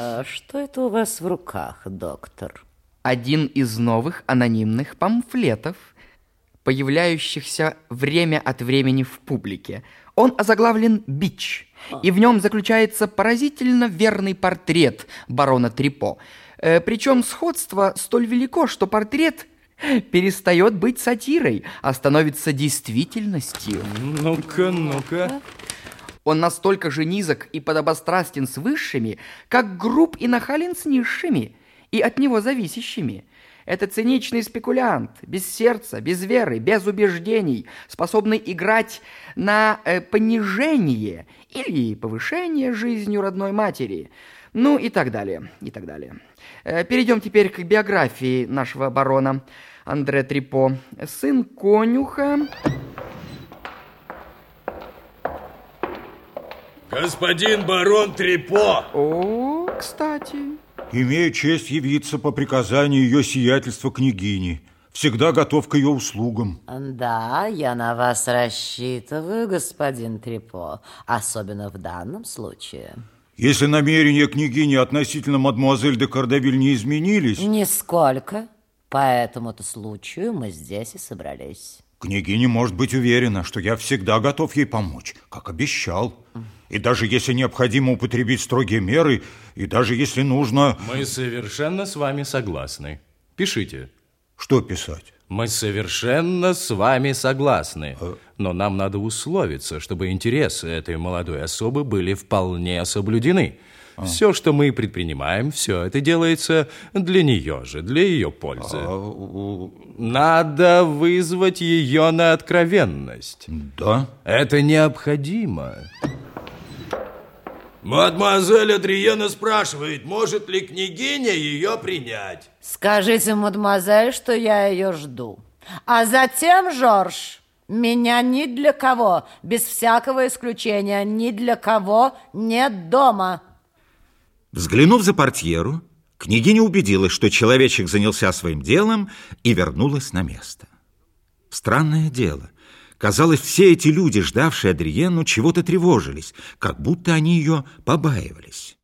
А что это у вас в руках, доктор? Один из новых анонимных памфлетов, появляющихся время от времени в публике. Он озаглавлен «Бич», и в нем заключается поразительно верный портрет барона Трипо. Э, Причем сходство столь велико, что портрет перестает быть сатирой, а становится действительностью. Ну-ка, ну-ка. Он настолько же низок и подобострастен с высшими, как груб и нахален с низшими, и от него зависящими. Это циничный спекулянт, без сердца, без веры, без убеждений, способный играть на э, понижение или повышение жизнью родной матери. Ну и так далее, и так далее. Э, перейдем теперь к биографии нашего барона Андре Трипо. Сын конюха... Господин барон Трипо! О, кстати... Имею честь явиться по приказанию ее сиятельства княгини. Всегда готов к ее услугам. Да, я на вас рассчитываю, господин Трипо, особенно в данном случае. Если намерения княгини относительно мадмуазель де Кардавиль не изменились... Нисколько. По этому-то случаю мы здесь и собрались. Княгиня может быть уверена, что я всегда готов ей помочь, как обещал. И даже если необходимо употребить строгие меры, и даже если нужно... Мы совершенно с вами согласны. Пишите. Что писать? Мы совершенно с вами согласны. Но нам надо условиться, чтобы интересы этой молодой особы были вполне соблюдены. Все, что мы предпринимаем, все это делается для нее же, для ее пользы. Надо вызвать ее на откровенность. Да? Это необходимо. Мадемуазель Адриена спрашивает, может ли княгиня ее принять. Скажите, мадемуазель, что я ее жду. А затем, Жорж, меня ни для кого, без всякого исключения, ни для кого нет дома. Взглянув за портьеру, княгиня убедилась, что человечек занялся своим делом и вернулась на место. Странное дело. Казалось, все эти люди, ждавшие Адриену, чего-то тревожились, как будто они ее побаивались.